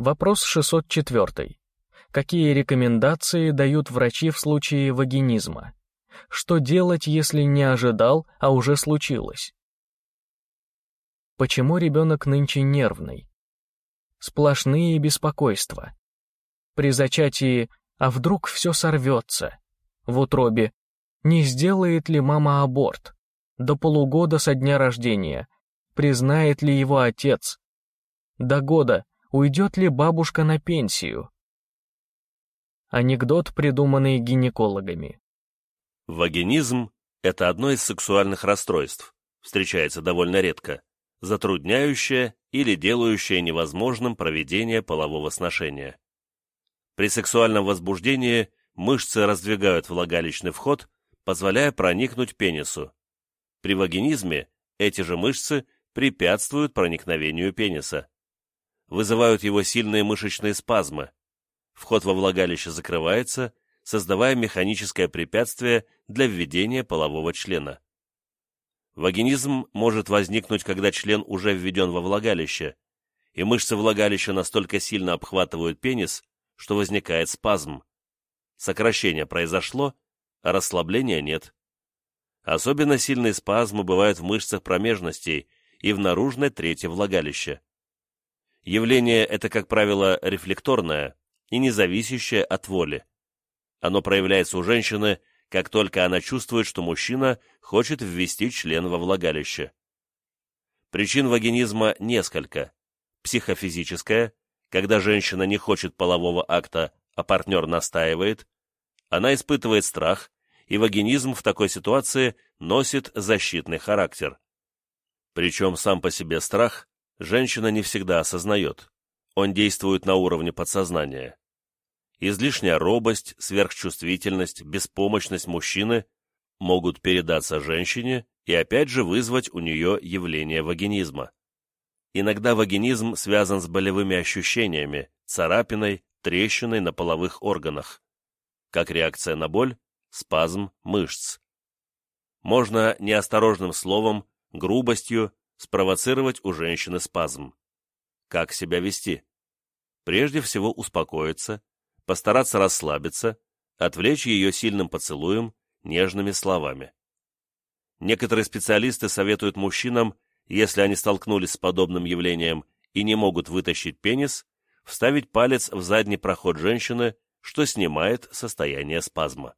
Вопрос 604. Какие рекомендации дают врачи в случае вагинизма? Что делать, если не ожидал, а уже случилось? Почему ребенок нынче нервный? Сплошные беспокойства. При зачатии «а вдруг все сорвется?» В утробе «не сделает ли мама аборт?» До полугода со дня рождения. Признает ли его отец? До года уйдет ли бабушка на пенсию? Анекдот, придуманный гинекологами. Вагинизм – это одно из сексуальных расстройств, встречается довольно редко, затрудняющее или делающее невозможным проведение полового сношения. При сексуальном возбуждении мышцы раздвигают влагалищный вход, позволяя проникнуть пенису. При вагинизме эти же мышцы препятствуют проникновению пениса. Вызывают его сильные мышечные спазмы. Вход во влагалище закрывается, создавая механическое препятствие для введения полового члена. Вагинизм может возникнуть, когда член уже введен во влагалище, и мышцы влагалища настолько сильно обхватывают пенис, что возникает спазм. Сокращение произошло, а расслабления нет. Особенно сильные спазмы бывают в мышцах промежностей и в наружной трети влагалища. Явление это, как правило, рефлекторное и не зависящее от воли. Оно проявляется у женщины, как только она чувствует, что мужчина хочет ввести член во влагалище. Причин вагинизма несколько. Психофизическая, когда женщина не хочет полового акта, а партнер настаивает. Она испытывает страх, и вагинизм в такой ситуации носит защитный характер. Причем сам по себе страх женщина не всегда осознает. Он действует на уровне подсознания. Излишняя робость, сверхчувствительность, беспомощность мужчины могут передаться женщине и опять же вызвать у нее явление вагинизма. Иногда вагинизм связан с болевыми ощущениями, царапиной, трещиной на половых органах. Как реакция на боль, спазм мышц. Можно неосторожным словом, грубостью спровоцировать у женщины спазм. Как себя вести? Прежде всего успокоиться, постараться расслабиться, отвлечь ее сильным поцелуем, нежными словами. Некоторые специалисты советуют мужчинам, если они столкнулись с подобным явлением и не могут вытащить пенис, вставить палец в задний проход женщины, что снимает состояние спазма.